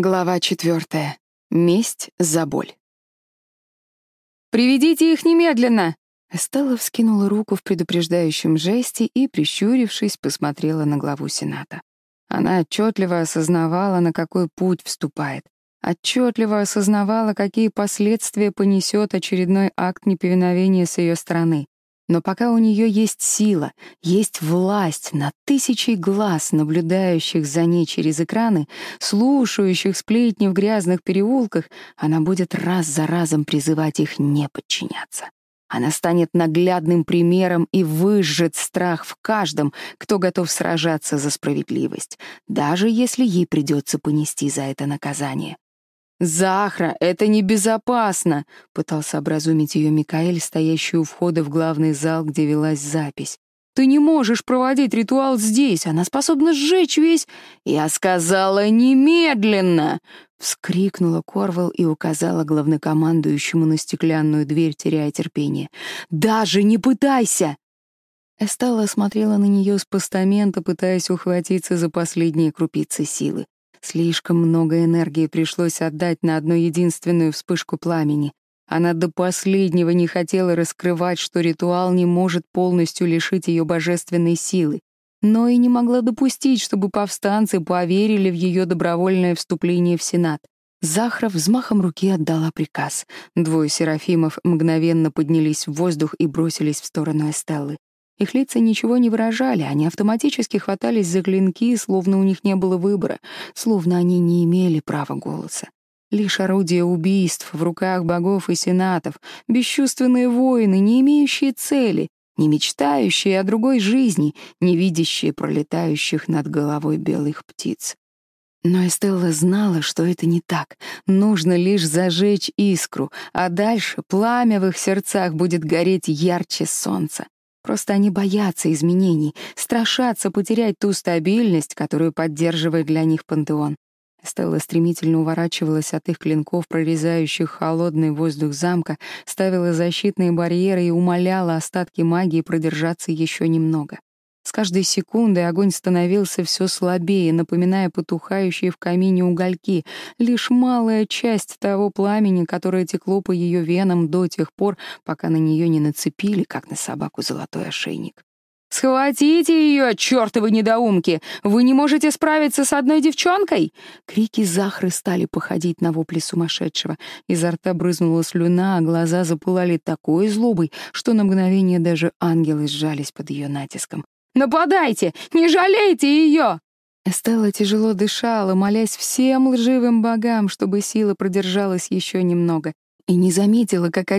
Глава четвертая. Месть за боль. «Приведите их немедленно!» Эстелла вскинула руку в предупреждающем жесте и, прищурившись, посмотрела на главу Сената. Она отчетливо осознавала, на какой путь вступает. Отчетливо осознавала, какие последствия понесет очередной акт неповиновения с ее стороны. Но пока у нее есть сила, есть власть над тысячей глаз, наблюдающих за ней через экраны, слушающих сплетни в грязных переулках, она будет раз за разом призывать их не подчиняться. Она станет наглядным примером и выжжет страх в каждом, кто готов сражаться за справедливость, даже если ей придется понести за это наказание. «Захра, это небезопасно!» — пытался образумить ее Микаэль, стоящий у входа в главный зал, где велась запись. «Ты не можешь проводить ритуал здесь, она способна сжечь весь...» «Я сказала немедленно!» — вскрикнула Корвал и указала главнокомандующему на стеклянную дверь, теряя терпение. «Даже не пытайся!» Эстелла смотрела на нее с постамента, пытаясь ухватиться за последние крупицы силы. Слишком много энергии пришлось отдать на одну единственную вспышку пламени. Она до последнего не хотела раскрывать, что ритуал не может полностью лишить ее божественной силы, но и не могла допустить, чтобы повстанцы поверили в ее добровольное вступление в Сенат. Захра взмахом руки отдала приказ. Двое серафимов мгновенно поднялись в воздух и бросились в сторону Эстеллы. Их лица ничего не выражали, они автоматически хватались за клинки, словно у них не было выбора, словно они не имели права голоса. Лишь орудия убийств в руках богов и сенатов, бесчувственные воины, не имеющие цели, не мечтающие о другой жизни, не видящие пролетающих над головой белых птиц. Но Эстелла знала, что это не так. Нужно лишь зажечь искру, а дальше пламя в их сердцах будет гореть ярче солнца. Просто они боятся изменений, страшатся потерять ту стабильность, которую поддерживает для них пантеон. Стелла стремительно уворачивалась от их клинков, прорезающих холодный воздух замка, ставила защитные барьеры и умоляла остатки магии продержаться еще немного. С каждой секундой огонь становился все слабее, напоминая потухающие в камине угольки, лишь малая часть того пламени, которое текло по ее венам до тех пор, пока на нее не нацепили, как на собаку, золотой ошейник. «Схватите ее, чертовы недоумки! Вы не можете справиться с одной девчонкой!» Крики Захры стали походить на вопли сумасшедшего. Изо рта брызнула слюна, а глаза запылали такой злобой, что на мгновение даже ангелы сжались под ее натиском. Нападайте! Не жалейте ее!» Эстелла тяжело дышала, молясь всем лживым богам, чтобы сила продержалась еще немного, и не заметила, как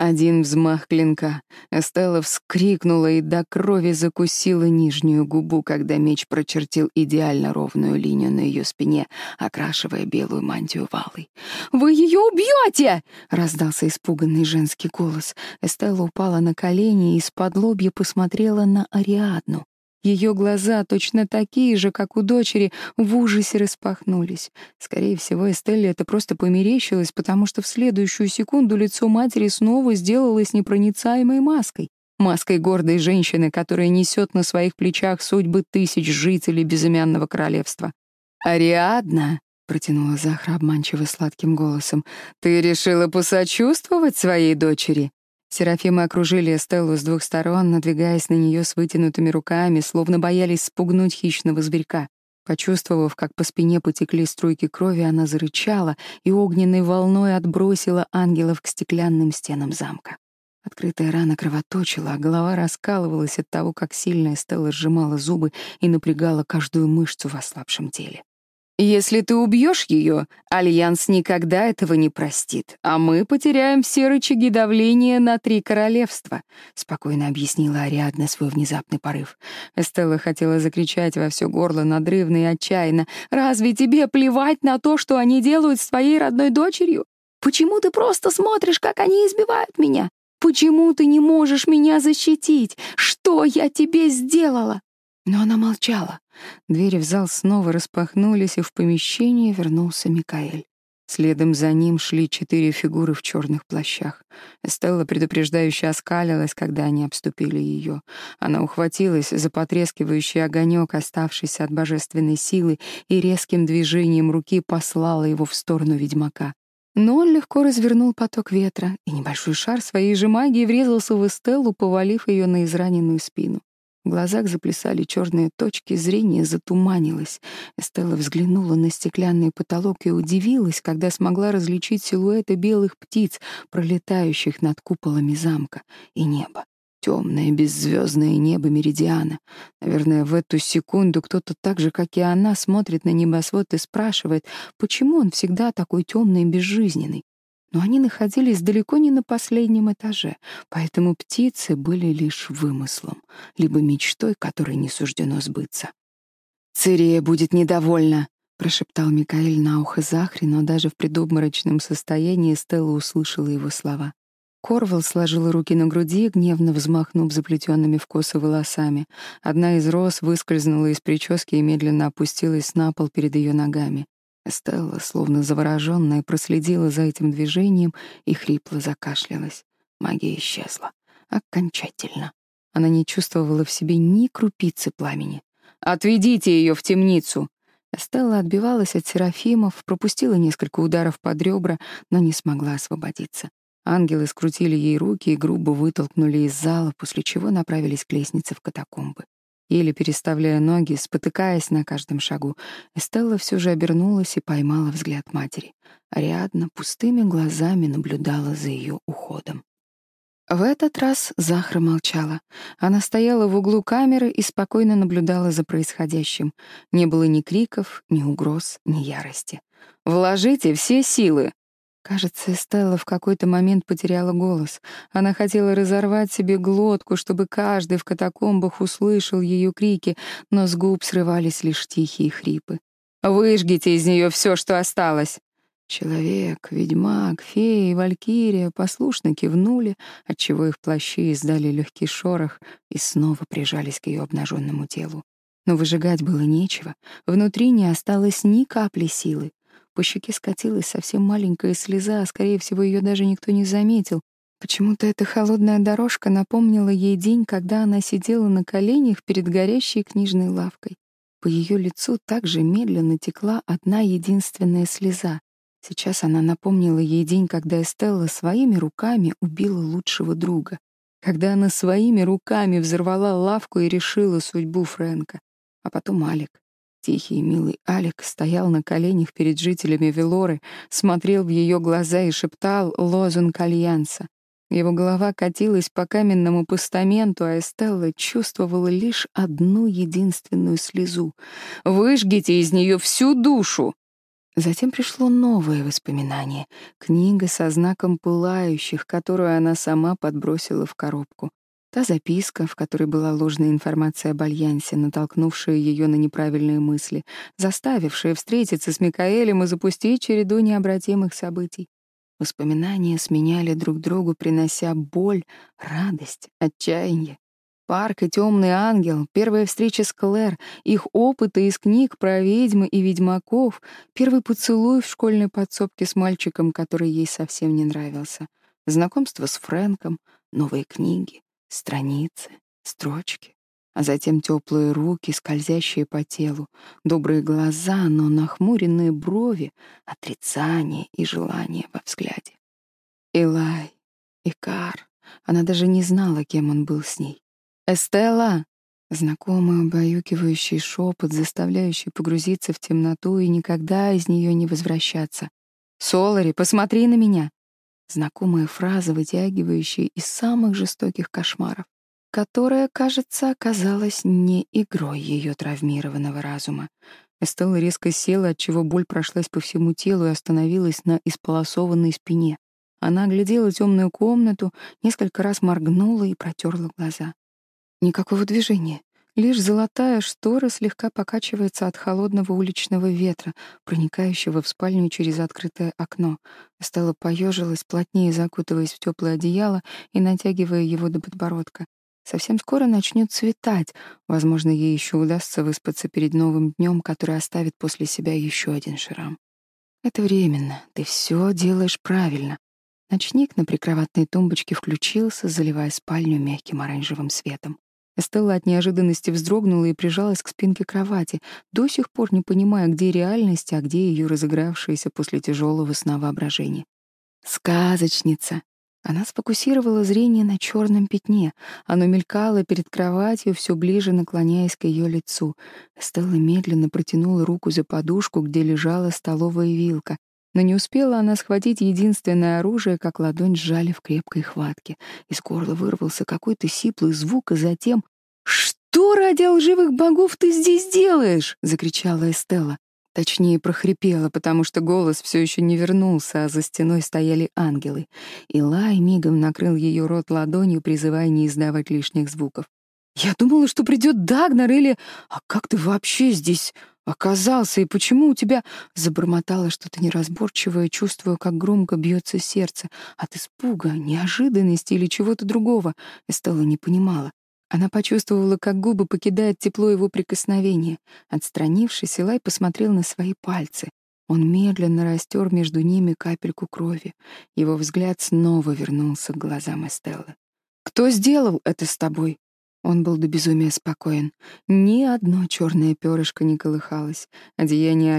Один взмах клинка. Эстелла вскрикнула и до крови закусила нижнюю губу, когда меч прочертил идеально ровную линию на ее спине, окрашивая белую мантию валой. «Вы ее убьете!» — раздался испуганный женский голос. Эстелла упала на колени и из-под лобья посмотрела на Ариадну. Ее глаза, точно такие же, как у дочери, в ужасе распахнулись. Скорее всего, Эстелле это просто померещилось, потому что в следующую секунду лицо матери снова сделалось непроницаемой маской. Маской гордой женщины, которая несет на своих плечах судьбы тысяч жителей безымянного королевства. «Ариадна», — протянула Захра обманчиво сладким голосом, — «ты решила посочувствовать своей дочери?» Серафимы окружили Эстеллу с двух сторон, надвигаясь на нее с вытянутыми руками, словно боялись спугнуть хищного зверька. Почувствовав, как по спине потекли струйки крови, она зарычала и огненной волной отбросила ангелов к стеклянным стенам замка. Открытая рана кровоточила, а голова раскалывалась от того, как сильно Эстелла сжимала зубы и напрягала каждую мышцу в ослабшем теле. Если ты убьешь ее, Альянс никогда этого не простит, а мы потеряем все рычаги давления на три королевства», — спокойно объяснила Ариадна свой внезапный порыв. Эстелла хотела закричать во все горло надрывно и отчаянно. «Разве тебе плевать на то, что они делают с твоей родной дочерью? Почему ты просто смотришь, как они избивают меня? Почему ты не можешь меня защитить? Что я тебе сделала?» Но она молчала. Двери в зал снова распахнулись, и в помещение вернулся Микаэль. Следом за ним шли четыре фигуры в черных плащах. Эстелла предупреждающе оскалилась, когда они обступили ее. Она ухватилась за потрескивающий огонек, оставшийся от божественной силы, и резким движением руки послала его в сторону ведьмака. Но он легко развернул поток ветра, и небольшой шар своей же магии врезался в Эстеллу, повалив ее на израненную спину. В глазах заплясали черные точки, зрение затуманилось. Эстелла взглянула на стеклянный потолок и удивилась, когда смогла различить силуэты белых птиц, пролетающих над куполами замка, и небо. Темное, беззвездное небо Меридиана. Наверное, в эту секунду кто-то так же, как и она, смотрит на небосвод и спрашивает, почему он всегда такой темный и безжизненный но они находились далеко не на последнем этаже, поэтому птицы были лишь вымыслом, либо мечтой, которой не суждено сбыться. «Цирия будет недовольна», — прошептал Микаэль на ухо Захри, но даже в предобморочном состоянии Стелла услышала его слова. Корвал сложила руки на груди, гневно взмахнув заплетенными в косы волосами. Одна из роз выскользнула из прически и медленно опустилась на пол перед ее ногами. Стелла, словно заворожённая, проследила за этим движением и хрипло закашлялась. Магия исчезла. Окончательно. Она не чувствовала в себе ни крупицы пламени. «Отведите ее в темницу!» Стелла отбивалась от серафимов, пропустила несколько ударов под ребра, но не смогла освободиться. Ангелы скрутили ей руки и грубо вытолкнули из зала, после чего направились к лестнице в катакомбы. Еле переставляя ноги, спотыкаясь на каждом шагу, Эстелла все же обернулась и поймала взгляд матери. Ариадна пустыми глазами наблюдала за ее уходом. В этот раз Захра молчала. Она стояла в углу камеры и спокойно наблюдала за происходящим. Не было ни криков, ни угроз, ни ярости. «Вложите все силы!» Кажется, Стелла в какой-то момент потеряла голос. Она хотела разорвать себе глотку, чтобы каждый в катакомбах услышал ее крики, но с губ срывались лишь тихие хрипы. «Выжгите из нее все, что осталось!» Человек, ведьмак, фея и валькирия послушно кивнули, отчего их плащи издали легкий шорох и снова прижались к ее обнаженному телу. Но выжигать было нечего, внутри не осталось ни капли силы. По щеке скатилась совсем маленькая слеза, а, скорее всего, ее даже никто не заметил. Почему-то эта холодная дорожка напомнила ей день, когда она сидела на коленях перед горящей книжной лавкой. По ее лицу также медленно текла одна единственная слеза. Сейчас она напомнила ей день, когда Эстелла своими руками убила лучшего друга. Когда она своими руками взорвала лавку и решила судьбу Фрэнка. А потом Алик. Тихий и милый Алик стоял на коленях перед жителями Велоры, смотрел в ее глаза и шептал лозунг Альянса. Его голова катилась по каменному постаменту, а Эстелла чувствовала лишь одну единственную слезу. «Выжгите из нее всю душу!» Затем пришло новое воспоминание — книга со знаком пылающих, которую она сама подбросила в коробку. Та записка, в которой была ложная информация об Альянсе, натолкнувшая ее на неправильные мысли, заставившая встретиться с Микаэлем и запустить череду необратимых событий. Воспоминания сменяли друг другу, принося боль, радость, отчаяние. Парк и темный ангел, первая встреча с Клэр, их опыты из книг про ведьмы и ведьмаков, первый поцелуй в школьной подсобке с мальчиком, который ей совсем не нравился, знакомство с Фрэнком, новые книги, страницы, строчки, а затем теплые руки, скользящие по телу, добрые глаза, но нахмуренные брови, отрицание и желание во взгляде. Илай, Икар, она даже не знала, кем он был с ней. «Эстелла!» Знакомый убаюкивающий шепот, заставляющий погрузиться в темноту и никогда из нее не возвращаться. «Солари, посмотри на меня!» Знакомая фраза, вытягивающая из самых жестоких кошмаров, которая, кажется, оказалась не игрой ее травмированного разума. Эстелла резко села, отчего боль прошлась по всему телу и остановилась на исполосованной спине. Она оглядела темную комнату, несколько раз моргнула и протерла глаза. Никакого движения. Лишь золотая штора слегка покачивается от холодного уличного ветра, проникающего в спальню через открытое окно. Стella поежилась, плотнее закутываясь в теплое одеяло и натягивая его до подбородка. Совсем скоро начнет светать. Возможно, ей еще удастся выспаться перед новым днем, который оставит после себя еще один шрам. Это временно. Ты все делаешь правильно. Ночник на прикроватной тумбочке включился, заливая спальню мягким оранжевым светом. Эстелла от неожиданности вздрогнула и прижалась к спинке кровати, до сих пор не понимая, где реальность, а где ее разыгравшееся после тяжелого сна воображение. «Сказочница!» Она сфокусировала зрение на черном пятне. Оно мелькало перед кроватью, все ближе наклоняясь к ее лицу. Стелла медленно протянула руку за подушку, где лежала столовая вилка. Но не успела она схватить единственное оружие, как ладонь сжали в крепкой хватке. Из горла вырвался какой-то сиплый звук, и затем... «Что ради лживых богов ты здесь делаешь?» — закричала Эстелла. Точнее, прохрипела, потому что голос все еще не вернулся, а за стеной стояли ангелы. И Лай мигом накрыл ее рот ладонью, призывая не издавать лишних звуков. «Я думала, что придет Дагнар или... А как ты вообще здесь оказался, и почему у тебя...» Забормотала что-то неразборчивое, чувствуя, как громко бьется сердце. От испуга, неожиданности или чего-то другого. Эстелла не понимала. Она почувствовала, как губы покидают тепло его прикосновения. Отстранившись, Илай посмотрел на свои пальцы. Он медленно растер между ними капельку крови. Его взгляд снова вернулся к глазам Эстеллы. «Кто сделал это с тобой?» Он был до безумия спокоен. Ни одно черное перышко не колыхалось. Одеяние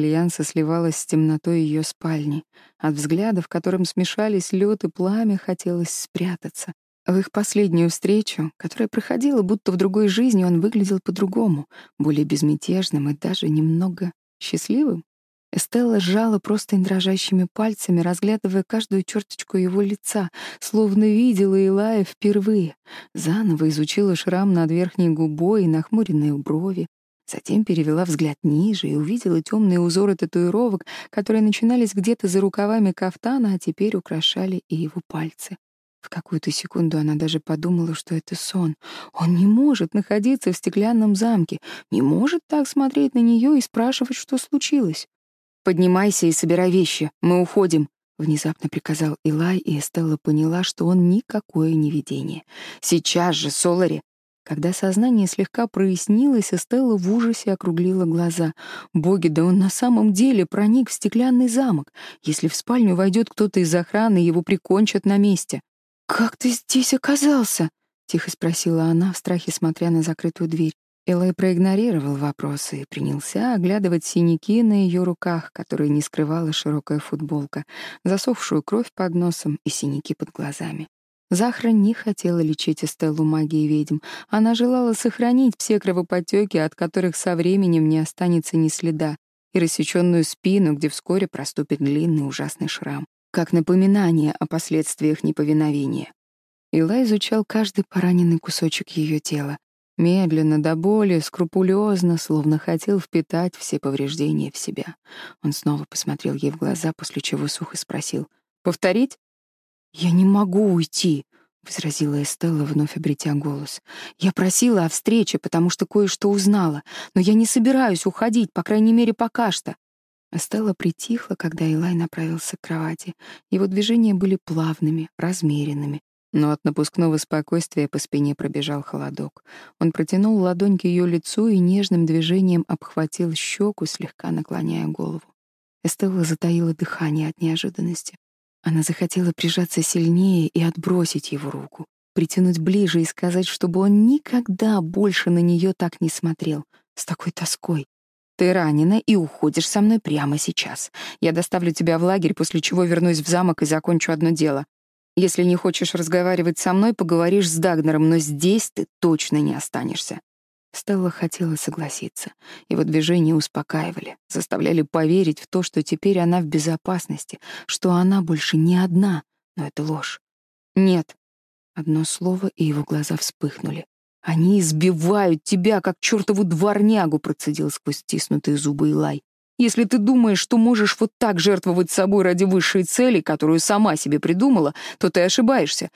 Альянса сливалось с темнотой ее спальни. От взгляда, в котором смешались лед и пламя, хотелось спрятаться. В их последнюю встречу, которая проходила будто в другой жизни, он выглядел по-другому, более безмятежным и даже немного счастливым. Эстелла сжала просто дрожащими пальцами, разглядывая каждую черточку его лица, словно видела Илая впервые. Заново изучила шрам над верхней губой и нахмуренные брови. Затем перевела взгляд ниже и увидела темные узоры татуировок, которые начинались где-то за поднимайся и собирай вещи. Мы уходим». Внезапно приказал Илай, и Эстелла поняла, что он никакое не видение. «Сейчас же, Солари!» Когда сознание слегка прояснилось, Эстелла в ужасе округлила глаза. «Боги, да он на самом деле проник в стеклянный замок. Если в спальню войдет кто-то из охраны, его прикончат на месте». «Как ты здесь оказался?» — тихо спросила она, в страхе смотря на закрытую дверь. Элай проигнорировал вопросы и принялся оглядывать синяки на ее руках, которые не скрывала широкая футболка, засохшую кровь под носом и синяки под глазами. Захра не хотела лечить Эстеллу магией ведьм. Она желала сохранить все кровоподтеки, от которых со временем не останется ни следа, и рассеченную спину, где вскоре проступит длинный ужасный шрам как напоминание о последствиях неповиновения. Ила изучал каждый пораненный кусочек ее тела, медленно, до боли, скрупулезно, словно хотел впитать все повреждения в себя. Он снова посмотрел ей в глаза, после чего сухо спросил. «Повторить?» «Я не могу уйти», — возразила Эстелла, вновь обретя голос. «Я просила о встрече, потому что кое-что узнала, но я не собираюсь уходить, по крайней мере, пока что. Стелла притихла, когда Илай направился к кровати. Его движения были плавными, размеренными, но от напускного спокойствия по спине пробежал холодок. Он протянул ладонь к ее лицу и нежным движением обхватил щеку, слегка наклоняя голову. Эстелла затаила дыхание от неожиданности. Она захотела прижаться сильнее и отбросить его руку, притянуть ближе и сказать, чтобы он никогда больше на нее так не смотрел, с такой тоской, ты ранена и уходишь со мной прямо сейчас. Я доставлю тебя в лагерь, после чего вернусь в замок и закончу одно дело. Если не хочешь разговаривать со мной, поговоришь с Дагнером, но здесь ты точно не останешься». Стелла хотела согласиться. Его движения успокаивали, заставляли поверить в то, что теперь она в безопасности, что она больше не одна, но это ложь. «Нет». Одно слово, и его глаза вспыхнули. «Они избивают тебя, как чертову дворнягу», — процедил сквозь стиснутые зубы Илай. «Если ты думаешь, что можешь вот так жертвовать собой ради высшей цели, которую сама себе придумала, то ты ошибаешься.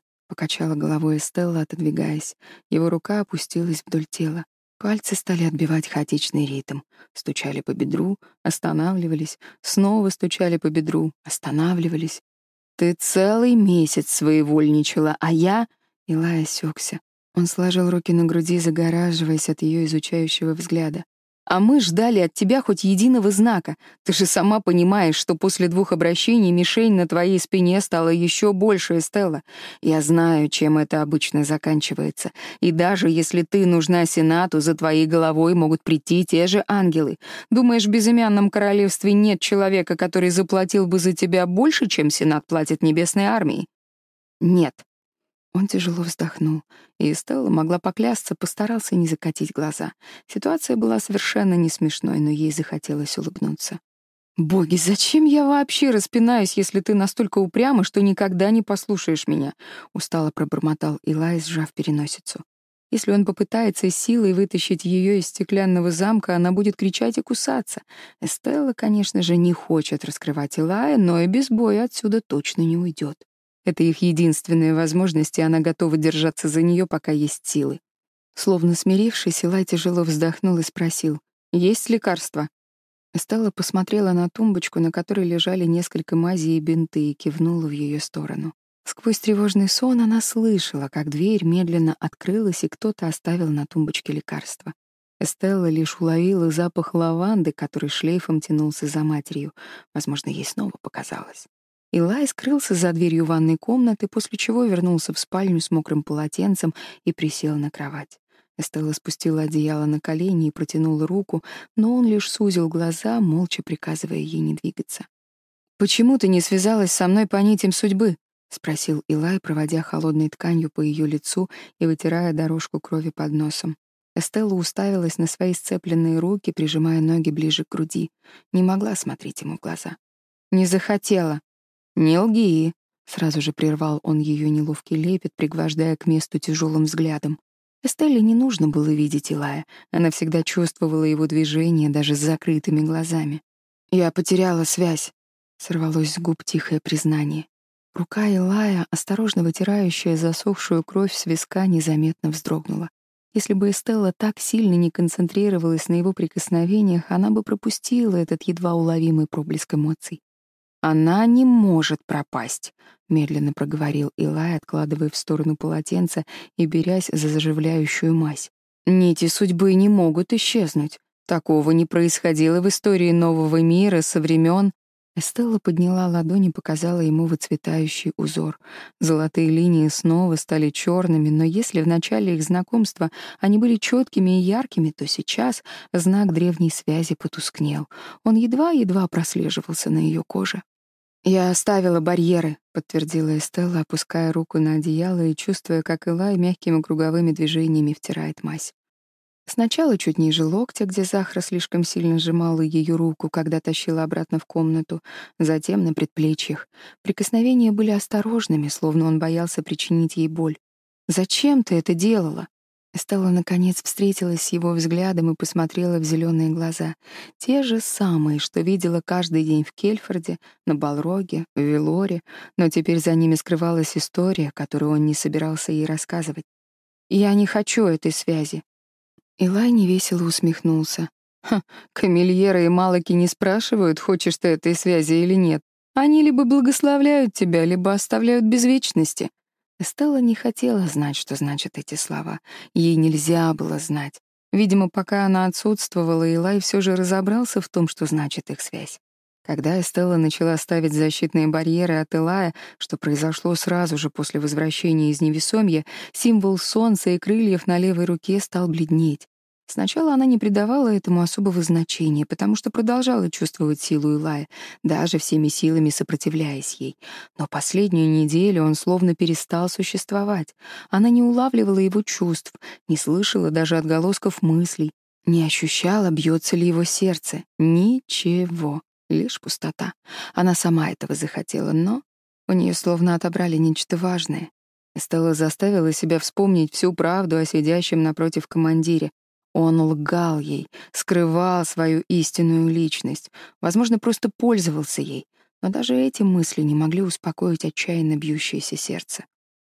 Мы узнаем о путях другим способом, Солари, и даже не думай со мной спорить». Эстелла смотрела на него снизу вверх, не пытаясь отбросить руку, которая мягко поглаживала ее щеку. Его прикосновения сместились на шею, очертили золотой ошейник. Он смотрел на подавитель магии так, будто хотел разорвать его собственными руками. «Еще рано!» — покачала головой Эстелла, отодвигаясь. Его рука опустилась вдоль тела. Пальцы стали отбивать хаотичный ритм. Стучали по бедру, останавливались, снова стучали по бедру, останавливались. «Ты целый месяц своевольничала, а я...» Илай осекся. Он сложил руки на груди, загораживаясь от ее изучающего взгляда. А мы ждали от тебя хоть единого знака. Ты же сама понимаешь, что после двух обращений мишень на твоей спине стала еще больше, Эстелла. Я знаю, чем это обычно заканчивается. И даже если ты нужна Сенату, за твоей головой могут прийти те же ангелы. Думаешь, в безымянном королевстве нет человека, который заплатил бы за тебя больше, чем Сенат платит Небесной армии? Нет. Он тяжело вздохнул, и Стелла могла поклясться, постарался не закатить глаза. Ситуация была совершенно не смешной, но ей захотелось улыбнуться. «Боги, зачем я вообще распинаюсь, если ты настолько упряма, что никогда не послушаешь меня?» — устало пробормотал Илай, сжав переносицу. Если он попытается силой вытащить ее из стеклянного замка, она будет кричать и кусаться. Эстелла, конечно же, не хочет раскрывать Илая, но и без боя отсюда точно не уйдет. Это их единственная возможность, и она готова держаться за нее, пока есть силы. Словно смирившись, Илай тяжело вздохнул и спросил, «Есть лекарства?» Стелла посмотрела на тумбочку, на которой лежали несколько мазей и бинты, и кивнула в ее сторону. Сквозь тревожный сон она слышала, как дверь медленно открылась, и кто-то оставил на тумбочке лекарства. Эстелла лишь уловила запах лаванды, который шлейфом тянулся за матерью. Возможно, ей снова показалось. Илай скрылся за дверью ванной комнаты, после чего вернулся в спальню с мокрым полотенцем и присел на кровать. Эстелла спустила одеяло на колени и протянула руку, но он лишь сузил глаза, молча приказывая ей не двигаться. «Почему ты не связалась со мной по нитям судьбы?» — спросил Илай, проводя холодной тканью по ее лицу и вытирая дорожку крови под носом. Эстелла уставилась на свои сцепленные руки, прижимая ноги ближе «Она не может пропасть», — медленно проговорил Илай, откладывая в сторону полотенце и берясь за заживляющую мазь. «Нити судьбы не могут исчезнуть. Такого не происходило в истории нового мира со времен...» Эстелла подняла ладонь и показала ему выцветающий узор. Золотые линии снова стали черными, но если в начале их знакомства они были четкими и яркими, то сейчас знак древней связи потускнел. Он едва-едва прослеживался на ее коже. «Я оставила барьеры», — подтвердила Эстелла, опуская руку на одеяло и чувствуя, как Илай мягкими круговыми движениями втирает мазь. Сначала чуть ниже локтя, где Захара слишком сильно сжимала ее руку, когда тащила обратно в комнату, затем на предплечьях. Прикосновения были осторожными, словно он боялся причинить ей боль. «Зачем ты это делала?» Стелла, наконец, встретилась с его взглядом и посмотрела в зеленые глаза. Те же самые, что видела каждый день в Кельфорде, на Балроге, в Велоре, но теперь за ними скрывалась история, которую он не собирался ей рассказывать. «Я не хочу этой связи». Илай невесело усмехнулся. «Ха, камильеры и малоки не спрашивают, хочешь ты этой связи или нет. Они либо благословляют тебя, либо оставляют без вечности. Стелла не хотела знать, что значат эти слова. Ей нельзя было знать. Видимо, пока она отсутствовала, Илай все же разобрался в том, что значит их связь. Когда Эстелла начала ставить защитные барьеры от Илая, что Сначала она не придавала этому особого значения, потому что продолжала чувствовать силу Илая, даже всеми силами сопротивляясь ей. Но последнюю неделю он словно перестал существовать. Она не улавливала его чувств, не слышала даже отголосков мыслей, не ощущала, бьется ли его сердце. Ничего, лишь пустота. Она сама этого захотела, но у нее словно отобрали нечто важное. Стелла заставила себя вспомнить всю правду о сидящем напротив командире, он лгал ей, скрывал свою истинную личность, возможно, просто пользовался ей, но даже эти мысли не могли успокоить отчаянно бьющееся сердце.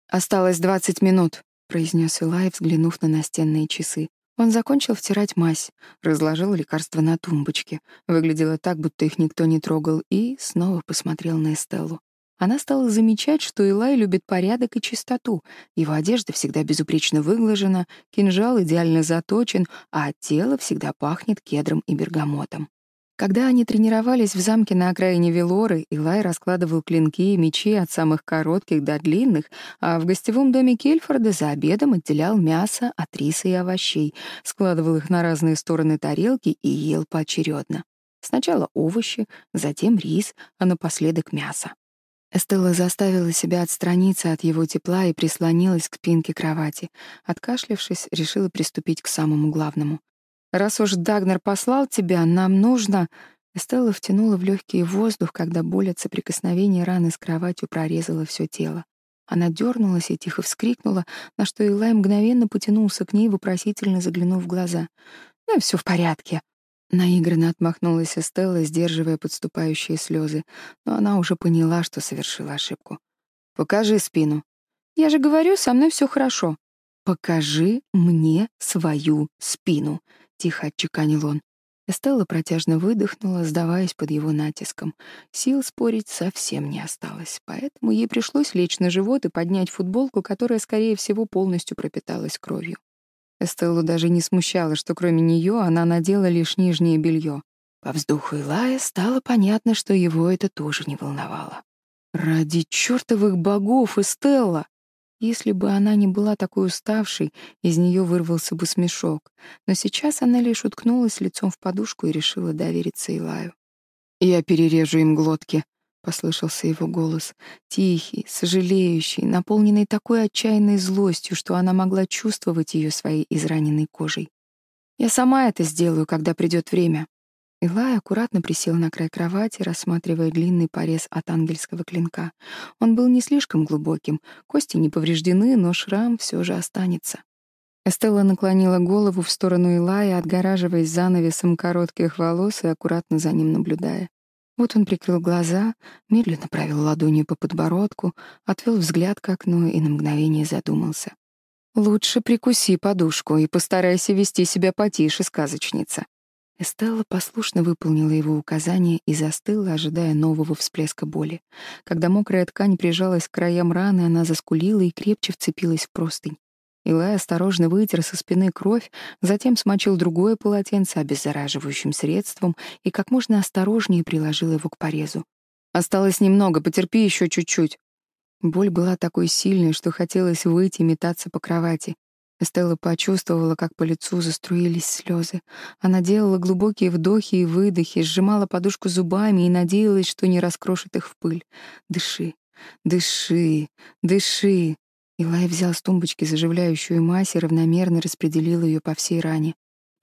«Осталось двадцать минут», — произнес Илай, взглянув на настенные часы. Он закончил втирать мазь, разложил лекарства на тумбочке. Выглядело так, будто их никто не трогал, и снова посмотрел на Эстеллу. Она стала замечать, что Илай любит порядок и чистоту. Его одежда всегда безупречно выглажена, кинжал идеально заточен, а от тела всегда пахнет кедром и бергамотом. Когда они тренировались в замке на окраине Велоры, Илай раскладывал клинки и мечи от самых коротких до длинных, а в гостевом доме Кельфорда за обедом отделял мясо от риса и овощей, складывал их на разные стороны тарелки и ел поочередно. Сначала овощи, затем рис, а напоследок мясо. Эстелла заставила себя отстраниться от его тепла и прислонилась к спинке кровати. Откашлявшись, решила приступить к самому главному. Раз уж Дагнер послал тебя, нам нужно...» Эстелла втянула в легкий воздух, когда боль от соприкосновения раны с кроватью прорезала все тело. Она дернулась и тихо вскрикнула, на что Илай мгновенно потянулся к ней, вопросительно заглянув в глаза. «Ну, все в порядке». Наигранно отмахнулась Эстелла, сдерживая подступающие слезы, но она уже поняла, что совершила ошибку. «Покажи спину». «Я же говорю, со мной все хорошо». «Покажи мне свою спину», тихо отчеканил он. Эстелла протяжно выдохнула, сдаваясь под его натиском. Сил спорить совсем не осталось, поэтому ей пришлось лечь на живот и поднять футболку, которая, скорее всего, полностью пропиталась кровью. Эстеллу даже не смущало, что кроме нее она надела лишь нижнее белье. По вздоху Илая стало понятно, что его это тоже не волновало. «Ради чертовых богов, Эстелла!» Если бы она не была такой уставшей, из нее вырвался бы смешок. Но сейчас она лишь уткнулась лицом в подушку и решила довериться Илаю. «Я перережу им глотки», — послышался его голос, тихий, сожалеющий, наполненный такой отчаянной злостью, что она могла чувствовать ее своей израненной кожей. «Я сама это сделаю, когда придет время», Илай аккуратно присел на край кровати, рассматривая длинный порез от ангельского клинка. Он был не слишком глубоким, кости не повреждены, но шрам все же останется. Эстелла наклонила голову в сторону Илая, отгораживаясь занавесом коротких волос и аккуратно за ним наблюдая. Вот он прикрыл глаза, медленно провел ладонью по подбородку, отвел взгляд к окну и на мгновение задумался. «Лучше прикуси подушку и постарайся вести себя потише, сказочница», Эстелла послушно выполнила его указание и застыла, ожидая нового всплеска боли. Когда мокрая ткань прижалась к краям раны, она заскулила и крепче вцепилась в простынь. Илай осторожно вытер со спины кровь, затем смочил другое полотенце обеззараживающим средством и как можно осторожнее приложил его к порезу. «Осталось немного, потерпи еще чуть-чуть». Боль была такой сильной, что хотелось выйти и метаться по кровати. Эстелла почувствовала, как по лицу заструились слезы. Она делала глубокие вдохи и выдохи, сжимала подушку зубами и надеялась, что не раскрошит их в пыль. «Дыши, дыши, дыши!» Илай взял с тумбочки заживляющую мазь и равномерно распределил ее по всей ране.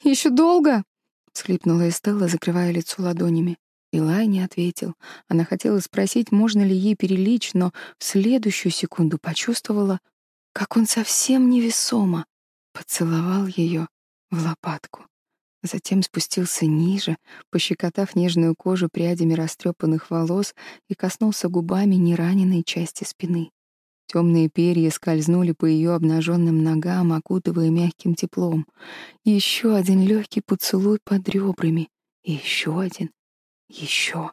«Еще долго?» — всхлипнула Эстелла, закрывая лицо ладонями. Илай не ответил. Она хотела спросить, можно ли ей перелечь, но в следующую секунду почувствовала, как он совсем невесомо поцеловал ее в лопатку. Затем спустился ниже, пощекотав нежную кожу прядями растрепанных волос и коснулся губами нераненной части спины. Темные перья скользнули по ее обнаженным ногам, окутывая мягким теплом. Еще один легкий поцелуй под ребрами. И еще один. Еще.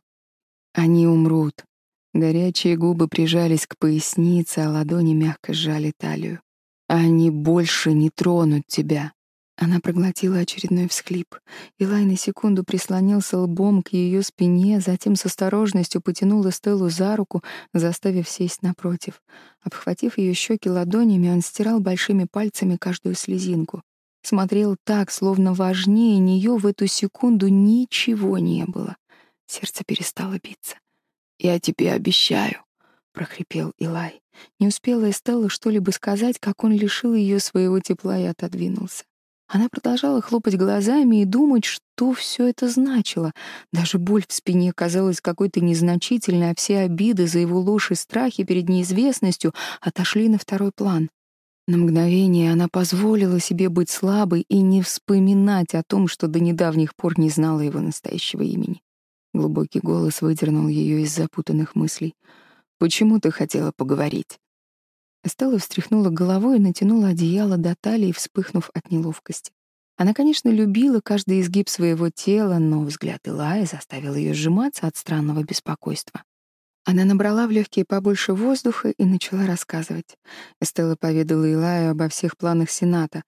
Они умрут. Горячие губы прижались к пояснице, а ладони мягко сжали талию. «Они больше не тронут тебя!» Она проглотила очередной всхлип. Илай на секунду прислонился лбом к ее спине, затем с осторожностью потянул Эстеллу за руку, заставив сесть напротив. Обхватив ее щеки ладонями, он стирал большими пальцами каждую слезинку. Смотрел так, словно важнее нее в эту секунду ничего не было. Сердце перестало биться. «Я тебе обещаю», — прохрипел Илай. Не успела Эстелла что-либо сказать, как он лишил ее своего тепла и отодвинулся. Она продолжала хлопать глазами и думать, что все это значило. Даже боль в спине казалась какой-то незначительной, а все обиды за его ложь и страхи перед неизвестностью отошли на второй план. На мгновение она позволила себе быть слабой и не вспоминать о том, что до недавних пор не знала его настоящего имени. Глубокий голос выдернул ее из запутанных мыслей. «Почему ты хотела поговорить?» Эстелла встряхнула головой и натянула одеяло до талии, вспыхнув от неловкости. Она, конечно, любила каждый изгиб своего тела, но взгляд Илая заставил ее сжиматься от странного беспокойства. Она набрала в легкие побольше воздуха и начала рассказывать. Эстелла поведала Илаю обо всех планах Сената,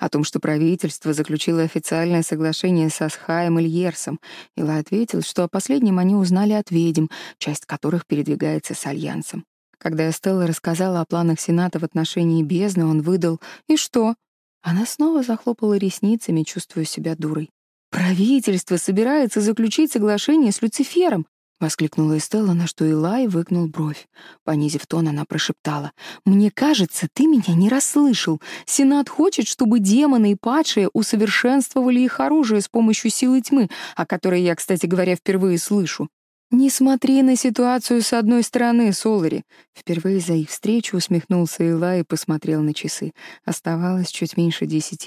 о том, что армия беспечных уже переплывает бесконечный океан и прибудет в Ирелим в ближайшее время, о том, что правительство заключило официальное соглашение со Схаем и Льерсом. Илай ответил, что о последнем они узнали от ведьм, часть которых передвигается с Альянсом. Когда Эстелла рассказала о планах Сената в отношении бездны, он выдал «И что?» Она снова захлопала ресницами, чувствуя себя дурой. «Правительство собирается заключить соглашение с Люцифером!» — воскликнула Эстелла, на что Илай выгнул бровь. Понизив тон, она прошептала. «Мне кажется,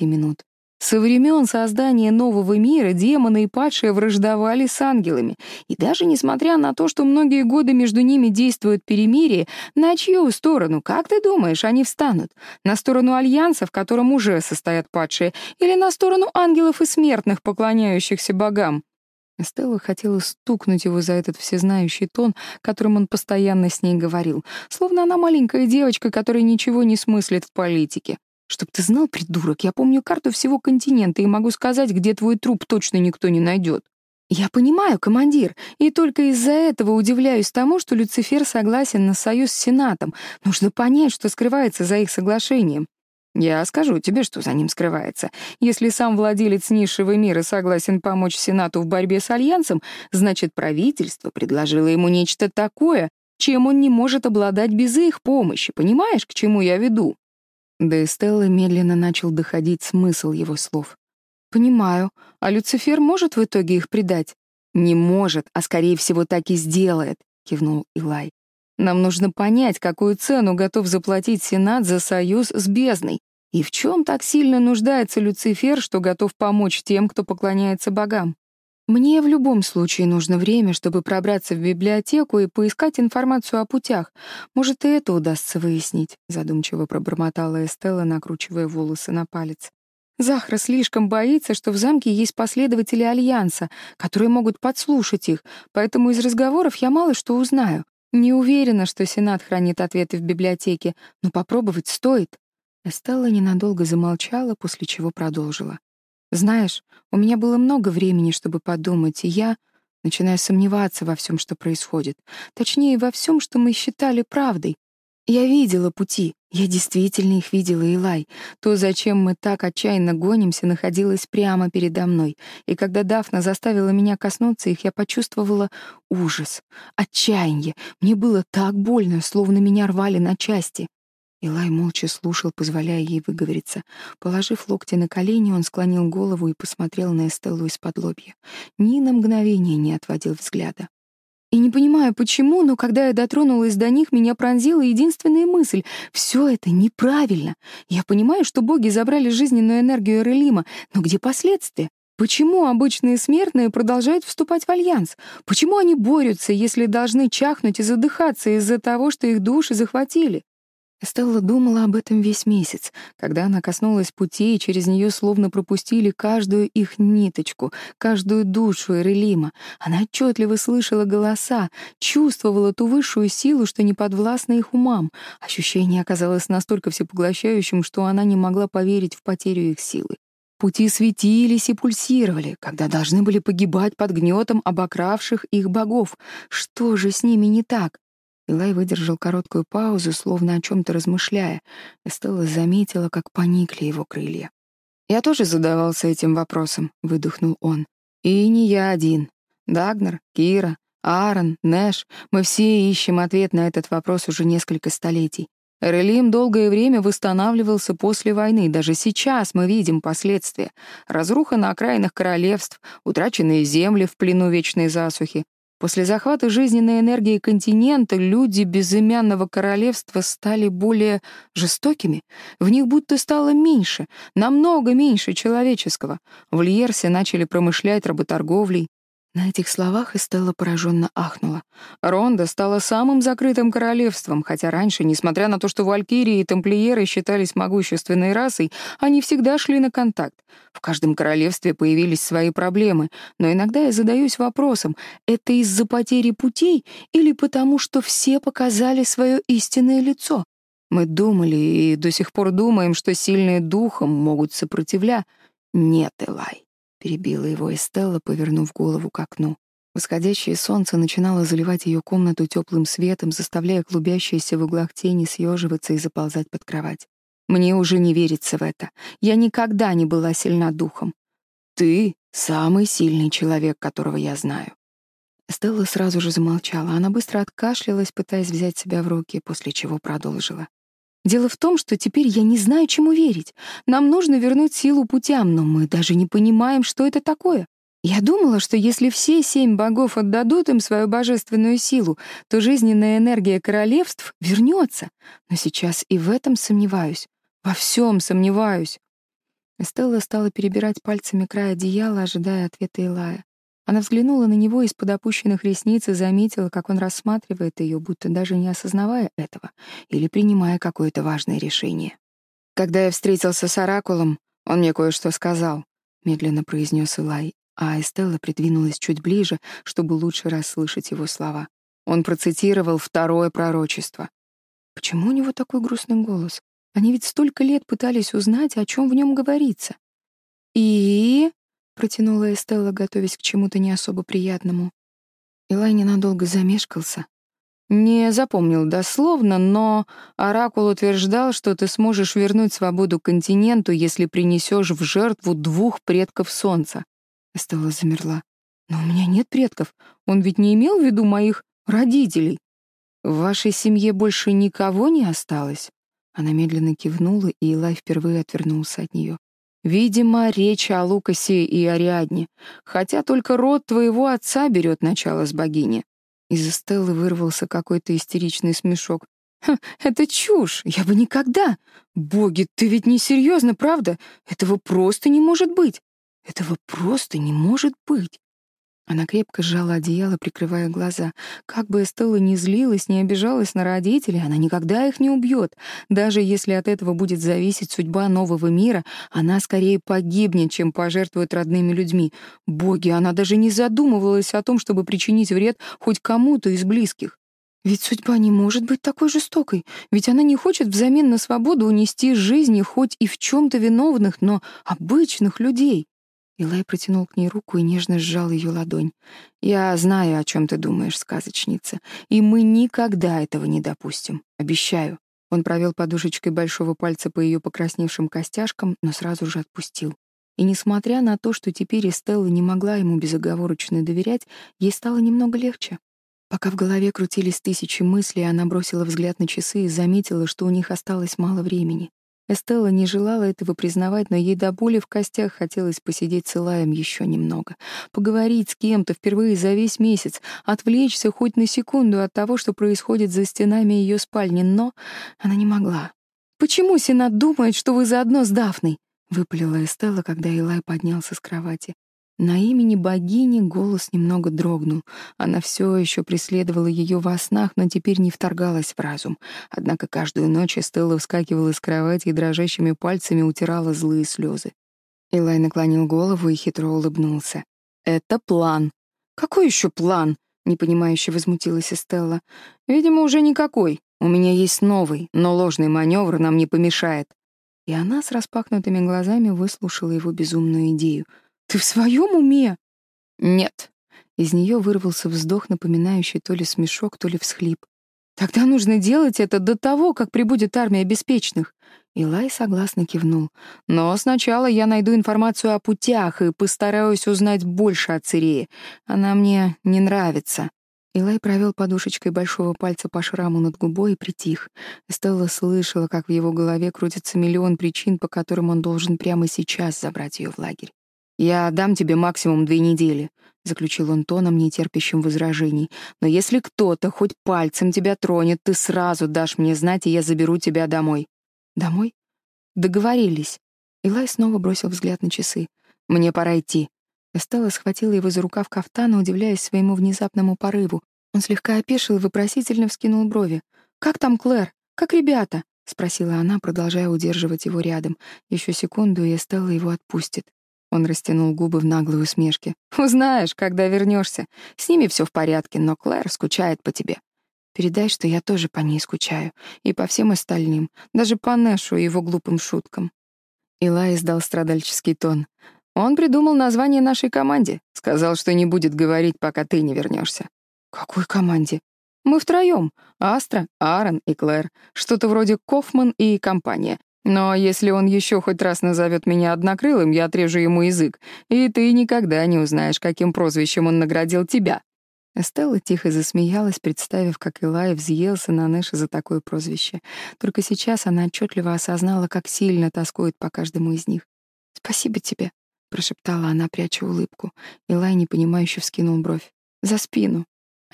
ты меня не расслышал. Сенат хочет, чтобы демоны и падшие усовершенствовали их оружие с помощью силы тьмы, о которой я, кстати говоря, впервые слышу. «Не смотри на ситуацию с одной стороны, Солари!» Впервые за их встречу усмехнулся Ила и посмотрел на часы. Оставалось чуть меньше десяти минут. Со времен создания нового мира демоны и падшие враждовали с ангелами. И даже несмотря на то, что многие годы между ними действует перемирие, на чью сторону, как ты думаешь, они встанут? На сторону альянса, в котором уже состоят падшие, или на сторону ангелов и смертных, поклоняющихся богам? Стелла хотела стукнуть его за этот всезнающий тон, которым он постоянно с ней говорил, словно она маленькая девочка, которая ничего не смыслит в политике. «Чтоб ты знал, придурок, я помню карту всего континента и могу сказать, где твой труп точно никто не найдет». «Я понимаю, командир, и только из-за этого удивляюсь тому, что Люцифер согласен на союз с Сенатом. Нужно понять, что скрывается за их соглашением. Я скажу тебе, что за ним скрывается. Если сам владелец низшего мира согласен помочь Сенату в борьбе с Альянсом, значит, правительство предложило ему нечто такое, чем он не может обладать без их помощи. Понимаешь, к чему я веду?» Де Стелла медленно начал доходить смысл его слов. «Понимаю. А Люцифер может в итоге их предать?» «Не может, а скорее всего так и сделает», — кивнул Илай. Нам нужно понять, какую цену готов заплатить Сенат за союз с бездной, и в чем так сильно нуждается Люцифер, что готов помочь тем, кто поклоняется богам. Мне в любом случае нужно время, чтобы пробраться в библиотеку и поискать информацию о путях. Может, и это удастся выяснить, задумчиво пробормотала Эстелла, накручивая волосы на палец. Захра слишком боится, что в замке есть последователи Альянса, которые могут подслушать их, поэтому из разговоров я мало что узнаю. Не уверена, что Сенат хранит ответы в библиотеке, но попробовать стоит. Эстелла ненадолго замолчала, после чего продолжила. «Знаешь, у меня было много времени, чтобы подумать, и я начинаю сомневаться во всем, что происходит. Точнее, во всем, что мы считали правдой. Я видела пути, я действительно их видела, Илай. То, зачем мы так отчаянно гонимся, находилось прямо передо мной. И когда Дафна заставила меня коснуться их, я почувствовала ужас, отчаяние. Мне было так больно, словно меня рвали на части. Илай молча слушал, позволяя ей выговориться. Положив локти на колени, он склонил голову и посмотрел на Эстеллу из-под лобья. Ни на мгновение не отводил взгляда. И не понимаю, почему, но когда я дотронулась до них, меня пронзила единственная мысль — все это неправильно. Я понимаю, что боги забрали жизненную энергию Эрелима, но где последствия? Почему обычные смертные продолжают вступать в альянс? Почему они борются, если должны чахнуть и задыхаться из-за того, что их души захватили? Стелла думала об этом весь месяц, когда она коснулась пути, и через нее словно пропустили каждую их ниточку, каждую душу Эрелима. Она отчетливо слышала голоса, чувствовала ту высшую силу, что не подвластна их умам. Ощущение оказалось настолько всепоглощающим, что она не могла поверить в потерю их силы. Пути светились и пульсировали, когда должны были погибать под гнетом обокравших их богов. Что же с ними не так? Илай выдержал короткую паузу, словно о чем-то размышляя. Эстелла заметила, как поникли его крылья. «Я тоже задавался этим вопросом», — выдохнул он. «И не я один. Дагнер, Кира, Аарон, Нэш — мы все ищем ответ на этот вопрос уже несколько столетий. Релим долгое время восстанавливался после войны. Даже сейчас мы видим последствия. Разруха на окраинах королевств, утраченные земли в плену вечной засухи, После захвата жизненной энергии континента люди безымянного королевства стали более жестокими. В них будто стало меньше, намного меньше человеческого. В Льерсе начали промышлять работорговлей. На этих словах Эстелла пораженно ахнула. Ронда стала самым закрытым королевством, хотя раньше, несмотря на то, что валькирии и тамплиеры считались могущественной расой, они всегда шли на контакт. В каждом королевстве появились свои проблемы, но иногда я задаюсь вопросом, это из-за потери путей или потому, что все показали свое истинное лицо? Мы думали и до сих пор думаем, что сильные духом могут сопротивля. Нет, Элай перебила его Эстелла, повернув голову к окну. Восходящее солнце начинало заливать ее комнату теплым светом, заставляя клубящиеся в углах тени съеживаться и заползать под кровать. Мне уже не верится в Она взглянула на него из-под опущенных ресниц и заметила, как он рассматривает ее, будто даже не осознавая этого или принимая какое-то важное решение. «Когда я встретился с Оракулом, он мне кое-что сказал», — медленно произнес Илай, а Эстелла придвинулась чуть ближе, чтобы лучше расслышать его слова. Он процитировал второе пророчество. «Почему у него такой грустный голос? Они ведь столько лет пытались узнать, о чем в нем говорится». «И...» протянула Эстелла, готовясь к чему-то не особо приятному. Илай ненадолго замешкался. Не запомнил дословно, но Оракул утверждал, что ты сможешь вернуть свободу континенту, если принесешь в жертву двух предков Солнца. Эстелла замерла. Но у меня нет предков. Он ведь не имел в виду моих родителей. В вашей семье больше никого не осталось? Она медленно кивнула, и Илай впервые отвернулся от нее. Видимо, речь о Лукасе и Ариадне, хотя только род твоего отца берет начало с богини. Из Стеллы вырвался какой-то истеричный смешок. «Это чушь! Я бы никогда! Боги, ты ведь не серьезно, правда? Этого просто не может быть! Этого просто не может быть!» Она крепко сжала одеяло, прикрывая глаза. Как бы Эстелла ни злилась, не обижалась на родителей, она никогда их не убьет. Даже если от этого будет зависеть судьба нового мира, она скорее погибнет, чем пожертвует родными людьми. Боги, она даже не задумывалась о том, чтобы причинить вред хоть кому-то из близких. Ведь судьба не может быть такой жестокой, ведь она не хочет взамен на свободу унести жизни хоть и в чем-то виновных, но обычных людей. Илай протянул к ней руку и нежно сжал ее ладонь. «Я знаю, о чем ты думаешь, сказочница, и мы никогда этого не допустим. Обещаю». Он провел подушечкой большого пальца по ее покрасневшим костяшкам, но сразу же отпустил. И несмотря на то, что теперь Эстелла не могла ему безоговорочно доверять, ей стало немного легче. Пока в голове крутились тысячи мыслей, она бросила взгляд на часы и заметила, что у них осталось мало времени. Эстелла не желала этого признавать, но ей до боли в костях хотелось посидеть с Илаем еще немного, поговорить с кем-то впервые за весь месяц, отвлечься хоть на секунду от того, что происходит за стенами ее спальни, но она не могла. «Почему Сенат думает, что вы заодно с Дафной?» — выпалила Эстелла, когда Илай поднялся с кровати. На имени богини голос немного дрогнул. Она все еще преследовала ее во снах, но теперь не вторгалась в разум. Однако каждую ночь Эстелла вскакивала с кровати и дрожащими пальцами утирала злые слезы. Илай наклонил голову и хитро улыбнулся. «Это план». «Какой еще план?» — непонимающе возмутилась Эстелла. «Видимо, уже никакой. У меня есть новый, но ложный маневр нам не помешает». И она с распахнутыми глазами выслушала его безумную идею — ты в своем уме? Нет. Из нее вырвался вздох, напоминающий то ли смешок, то ли всхлип. Тогда нужно делать это до того, как прибудет армия беспечных. Илай согласно кивнул. Но сначала я найду информацию о путях и постараюсь узнать больше о Цирее. Она мне не нравится. Илай провел подушечкой большого пальца по шраму над губой и притих. Стелла слышала, как в его голове крутится миллион причин, по которым он должен прямо сейчас забрать ее в лагерь. «Я дам тебе максимум две недели», — заключил он тоном, нетерпящим возражений. «Но если кто-то хоть пальцем тебя тронет, ты сразу дашь мне знать, и я заберу тебя домой». «Домой?» «Договорились». Илай снова бросил взгляд на часы. «Мне пора идти». Эстелла схватила его за рукав кафтана, удивляясь своему внезапному порыву. Он слегка опешил и вопросительно вскинул брови. «Как там Клэр? Как ребята?» — спросила она, продолжая удерживать его рядом. Еще секунду, и Эстелла его отпустит. Он растянул губы в наглой усмешке. «Узнаешь, когда вернешься. С ними все в порядке, но Клэр скучает по тебе. Передай, что я тоже по ней скучаю. И по всем остальным. Даже по Нэшу и его глупым шуткам». Илай издал страдальческий тон. «Он придумал название нашей команде. Сказал, что не будет говорить, пока ты не вернешься. «Какой команде?» «Мы втроем. Астра, Аарон и Клэр. Что-то вроде Кофман и компания. Но если он еще хоть раз назовет меня однокрылым,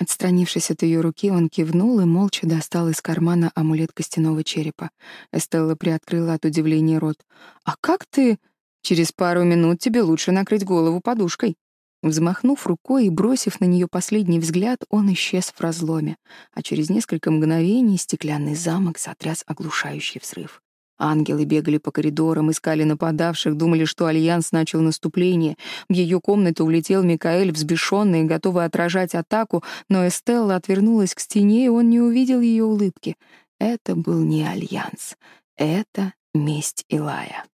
я отрежу ему язык, и ты никогда не узнаешь, каким прозвищем он наградил тебя». Эстелла тихо засмеялась, представив, как Илай взъелся на Нэша за такое прозвище. Только сейчас она отчетливо осознала, как сильно тоскует по каждому из них. «Спасибо тебе», — прошептала она, пряча улыбку. Илай непонимающе вскинул бровь. «За спину». Отстранившись от ее руки, он кивнул и молча достал из кармана амулет костяного черепа. Эстелла приоткрыла от удивления рот. «А как ты...» «Через пару минут тебе лучше накрыть голову подушкой». Взмахнув рукой и бросив на нее последний